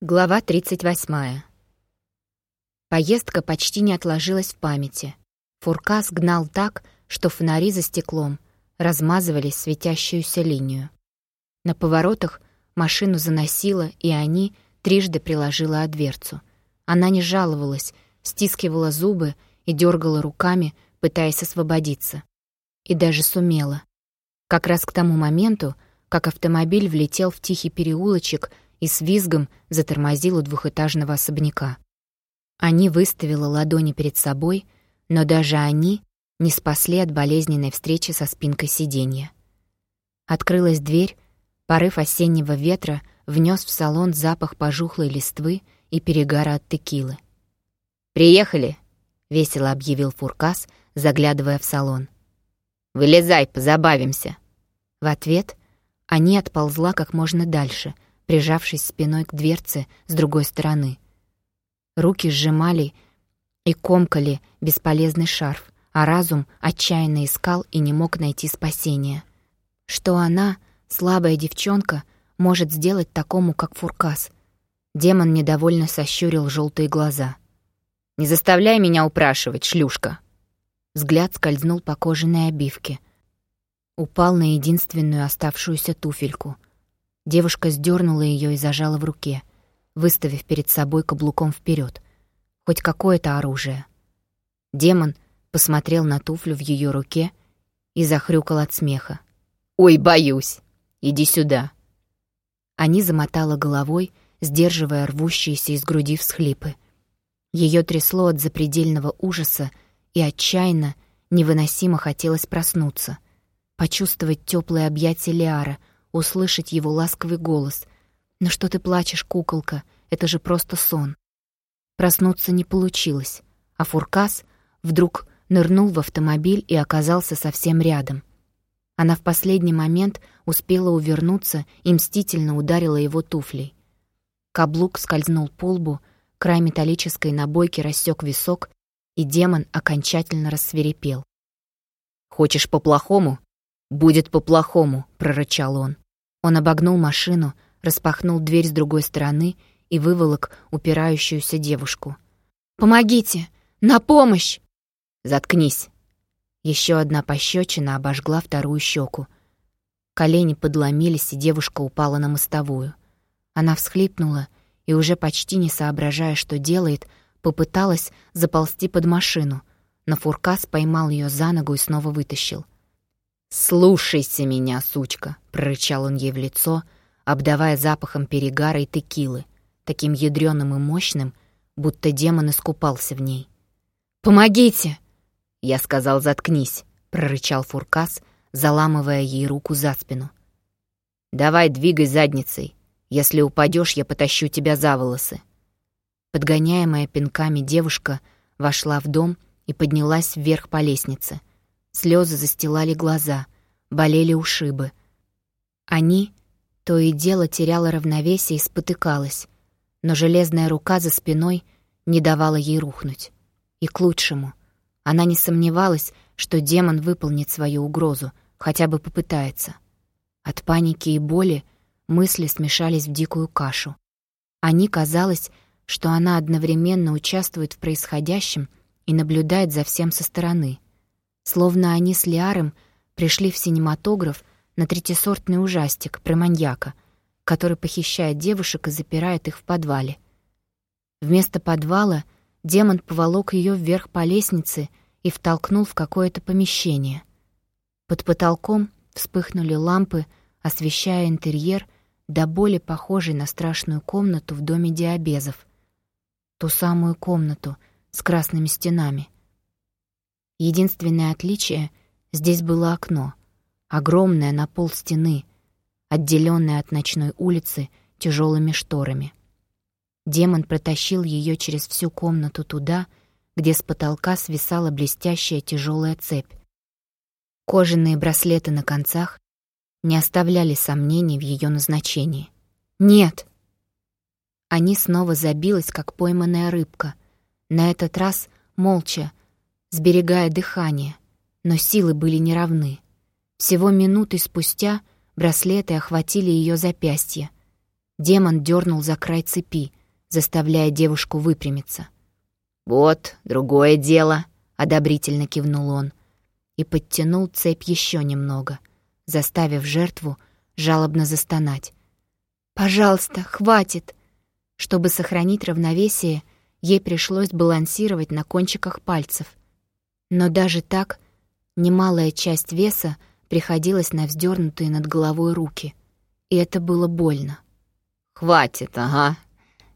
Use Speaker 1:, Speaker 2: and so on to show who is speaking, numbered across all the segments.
Speaker 1: Глава 38. Поездка почти не отложилась в памяти. Фуркас гнал так, что фонари за стеклом размазывались в светящуюся линию. На поворотах машину заносило, и они трижды приложила о дверцу. Она не жаловалась, стискивала зубы и дергала руками, пытаясь освободиться. И даже сумела. Как раз к тому моменту, как автомобиль влетел в тихий переулочек — и с визгом затормозил у двухэтажного особняка. Они выставила ладони перед собой, но даже они не спасли от болезненной встречи со спинкой сиденья. Открылась дверь, порыв осеннего ветра внес в салон запах пожухлой листвы и перегара от текилы. «Приехали!» — весело объявил Фуркас, заглядывая в салон. «Вылезай, позабавимся!» В ответ они отползла как можно дальше — прижавшись спиной к дверце с другой стороны. Руки сжимали и комкали бесполезный шарф, а разум отчаянно искал и не мог найти спасения. Что она, слабая девчонка, может сделать такому, как Фуркас? Демон недовольно сощурил желтые глаза. «Не заставляй меня упрашивать, шлюшка!» Взгляд скользнул по кожаной обивке. Упал на единственную оставшуюся туфельку — Девушка сдернула ее и зажала в руке, выставив перед собой каблуком вперед. Хоть какое-то оружие. Демон посмотрел на туфлю в ее руке и захрюкал от смеха. «Ой, боюсь! Иди сюда!» Они замотала головой, сдерживая рвущиеся из груди всхлипы. Ее трясло от запредельного ужаса, и отчаянно, невыносимо хотелось проснуться, почувствовать теплое объятие Лиара — услышать его ласковый голос. «Ну что ты плачешь, куколка? Это же просто сон». Проснуться не получилось, а Фуркас вдруг нырнул в автомобиль и оказался совсем рядом. Она в последний момент успела увернуться и мстительно ударила его туфлей. Каблук скользнул по лбу, край металлической набойки рассек висок, и демон окончательно рассверепел. «Хочешь по-плохому? Будет по-плохому», — прорычал он. Он обогнул машину, распахнул дверь с другой стороны и выволок упирающуюся девушку. «Помогите! На помощь!» «Заткнись!» Еще одна пощечина обожгла вторую щеку. Колени подломились, и девушка упала на мостовую. Она всхлипнула и, уже почти не соображая, что делает, попыталась заползти под машину, но Фуркас поймал ее за ногу и снова вытащил — «Слушайся меня, сучка!» — прорычал он ей в лицо, обдавая запахом перегара и текилы, таким ядреным и мощным, будто демон искупался в ней. «Помогите!» Я сказал, заткнись, прорычал Фуркас, заламывая ей руку за спину. Давай, двигай задницей. Если упадешь, я потащу тебя за волосы. Подгоняемая пинками девушка вошла в дом и поднялась вверх по лестнице. Слезы застилали глаза, болели ушибы. Они то и дело теряла равновесие и спотыкалась, но железная рука за спиной не давала ей рухнуть. И к лучшему. Она не сомневалась, что демон выполнит свою угрозу, хотя бы попытается. От паники и боли мысли смешались в дикую кашу. Они казалось, что она одновременно участвует в происходящем и наблюдает за всем со стороны — Словно они с Лиаром пришли в синематограф на третисортный ужастик про маньяка, который похищает девушек и запирает их в подвале. Вместо подвала демон поволок ее вверх по лестнице и втолкнул в какое-то помещение. Под потолком вспыхнули лампы, освещая интерьер до боли похожий на страшную комнату в доме диабезов. Ту самую комнату с красными стенами — Единственное отличие — здесь было окно, огромное на пол стены, отделенное от ночной улицы тяжелыми шторами. Демон протащил ее через всю комнату туда, где с потолка свисала блестящая тяжелая цепь. Кожаные браслеты на концах не оставляли сомнений в ее назначении. «Нет!» Они снова забилась, как пойманная рыбка, на этот раз молча, сберегая дыхание, но силы были неравны. Всего минуты спустя браслеты охватили ее запястье. Демон дернул за край цепи, заставляя девушку выпрямиться.
Speaker 2: «Вот, другое дело», — одобрительно кивнул он
Speaker 1: и подтянул цепь еще немного, заставив жертву жалобно застонать. «Пожалуйста, хватит!» Чтобы сохранить равновесие, ей пришлось балансировать на кончиках пальцев. Но даже так немалая часть веса приходилась на вздернутые над головой руки, и это было больно.
Speaker 2: «Хватит, ага!»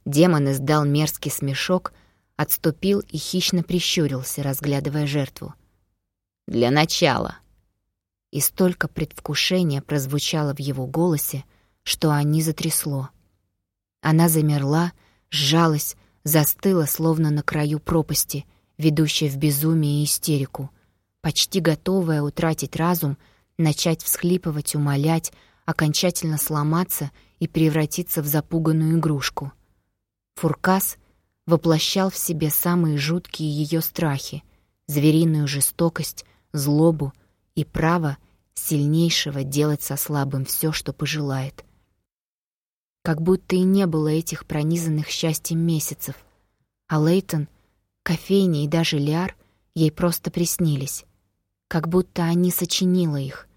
Speaker 2: Демон издал мерзкий смешок, отступил и хищно прищурился, разглядывая жертву. «Для начала!»
Speaker 1: И столько предвкушения прозвучало в его голосе, что они затрясло. Она замерла, сжалась, застыла, словно на краю пропасти, ведущей в безумие и истерику, почти готовая утратить разум, начать всхлипывать, умолять, окончательно сломаться и превратиться в запуганную игрушку. Фуркас воплощал в себе самые жуткие ее страхи, звериную жестокость, злобу и право сильнейшего делать со слабым все, что пожелает — как будто и не было этих пронизанных счастьем месяцев. А Лейтон, кофейни и даже Лиар ей просто приснились. Как будто они сочинила их,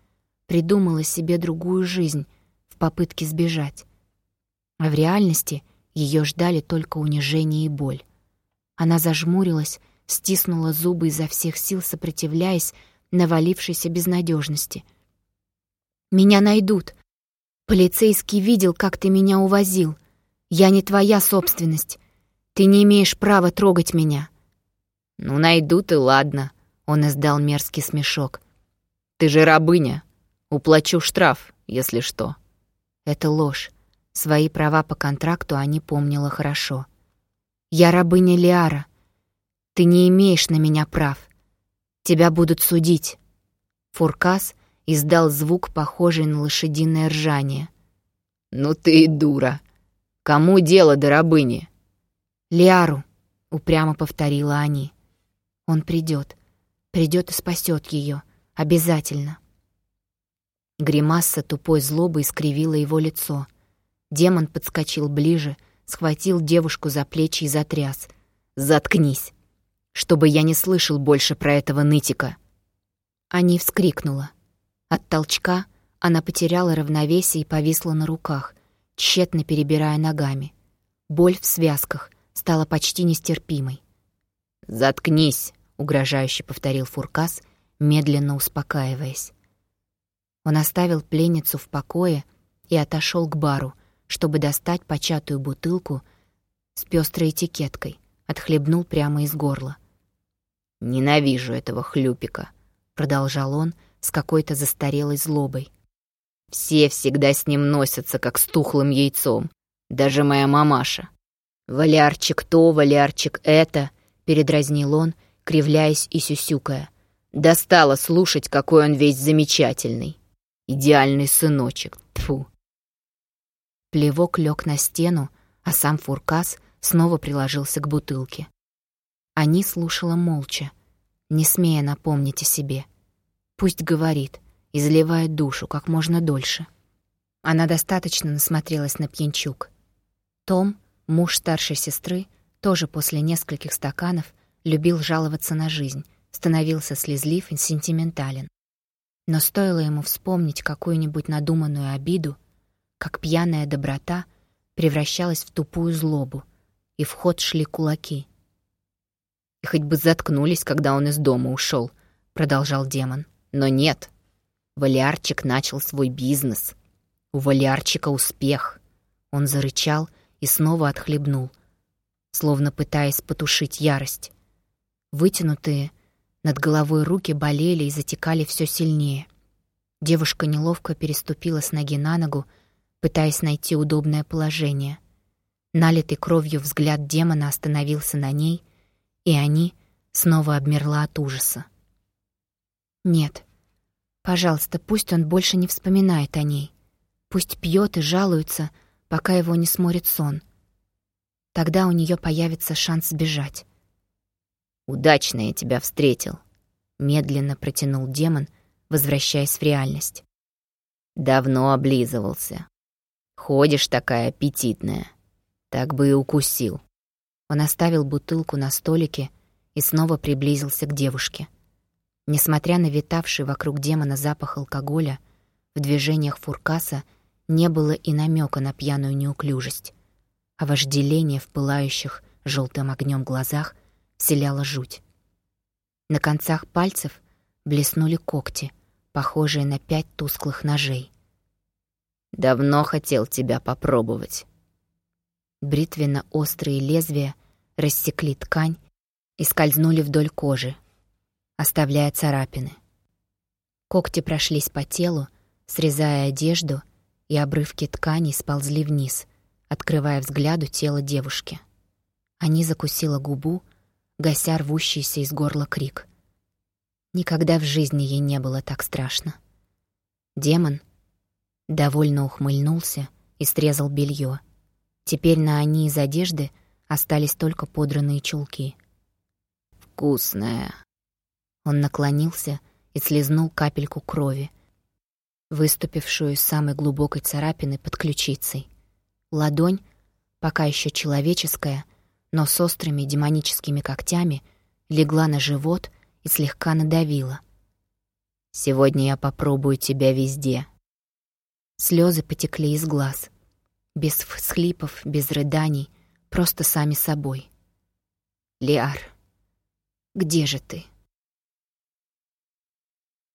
Speaker 1: придумала себе другую жизнь в попытке сбежать. А в реальности ее ждали только унижение и боль. Она зажмурилась, стиснула зубы изо всех сил, сопротивляясь навалившейся безнадежности. «Меня найдут!» Полицейский видел, как ты меня увозил. Я не твоя собственность. Ты не имеешь права трогать меня».
Speaker 2: «Ну, найдут и ладно», — он издал мерзкий смешок. «Ты же рабыня. Уплачу штраф, если что».
Speaker 1: Это ложь. Свои права по контракту они помнила хорошо. «Я рабыня Лиара. Ты не имеешь на меня прав. Тебя будут судить». Фуркас — издал звук, похожий на лошадиное ржание.
Speaker 2: «Ну ты и дура! Кому дело до рабыни?»
Speaker 1: «Лиару», — упрямо повторила они. «Он придет, придет и спасет ее, обязательно». Гримаса тупой злобы искривила его лицо. Демон подскочил ближе, схватил девушку за плечи и затряс. «Заткнись! Чтобы я не слышал больше про этого нытика!» Они вскрикнула. От толчка она потеряла равновесие и повисла на руках, тщетно перебирая ногами. Боль в связках стала почти нестерпимой.
Speaker 2: «Заткнись!» — угрожающе повторил Фуркас, медленно успокаиваясь.
Speaker 1: Он оставил пленницу в покое и отошел к бару, чтобы достать початую бутылку с пестрой этикеткой, отхлебнул прямо из горла.
Speaker 2: «Ненавижу этого хлюпика», — продолжал он, с какой-то застарелой злобой. Все всегда с ним носятся, как с тухлым яйцом. Даже моя мамаша. «Валярчик то, валярчик это», — передразнил он, кривляясь и сюсюкая. Достало слушать, какой он весь замечательный. Идеальный сыночек. Тфу.
Speaker 1: Плевок лег на стену, а сам Фуркас снова приложился к бутылке. Они слушала молча, не смея напомнить о себе — Пусть говорит, изливает душу как можно дольше. Она достаточно насмотрелась на пьянчук. Том, муж старшей сестры, тоже после нескольких стаканов любил жаловаться на жизнь, становился слезлив и сентиментален. Но стоило ему вспомнить какую-нибудь надуманную обиду, как пьяная доброта превращалась в тупую злобу, и в ход шли кулаки.
Speaker 2: «И хоть бы заткнулись, когда он из дома ушел, продолжал демон. Но нет. Валиарчик начал свой бизнес. У Валиарчика успех.
Speaker 1: Он зарычал и снова отхлебнул, словно пытаясь потушить ярость. Вытянутые над головой руки болели и затекали все сильнее. Девушка неловко переступила с ноги на ногу, пытаясь найти удобное положение. Налитый кровью взгляд демона остановился на ней, и они снова обмерла от ужаса. Нет. Пожалуйста, пусть он больше не вспоминает о ней. Пусть пьет и жалуется, пока его не сморит сон. Тогда у нее появится шанс сбежать.
Speaker 2: «Удачно я тебя встретил», — медленно протянул демон, возвращаясь в реальность. «Давно облизывался. Ходишь такая аппетитная. Так бы и укусил.
Speaker 1: Он оставил бутылку на столике и снова приблизился к девушке. Несмотря на витавший вокруг демона запах алкоголя, в движениях Фуркаса не было и намека на пьяную неуклюжесть, а вожделение в пылающих желтым огнем глазах вселяло жуть. На концах пальцев блеснули когти, похожие на пять тусклых ножей.
Speaker 2: «Давно хотел тебя попробовать».
Speaker 1: Бритвенно-острые лезвия рассекли ткань и скользнули вдоль кожи, оставляя царапины. Когти прошлись по телу, срезая одежду, и обрывки ткани сползли вниз, открывая взгляду тело девушки. Они закусила губу, гася рвущийся из горла крик. Никогда в жизни ей не было так страшно. Демон довольно ухмыльнулся и срезал белье. Теперь на они из одежды остались только подранные чулки.
Speaker 2: «Вкусная!»
Speaker 1: Он наклонился и слезнул капельку крови, выступившую из самой глубокой царапины под ключицей. Ладонь, пока еще человеческая, но с острыми демоническими когтями, легла на живот и слегка надавила.
Speaker 2: «Сегодня я попробую тебя везде».
Speaker 1: Слезы потекли из глаз без всхлипов, без рыданий, просто сами собой. «Лиар, где же ты?»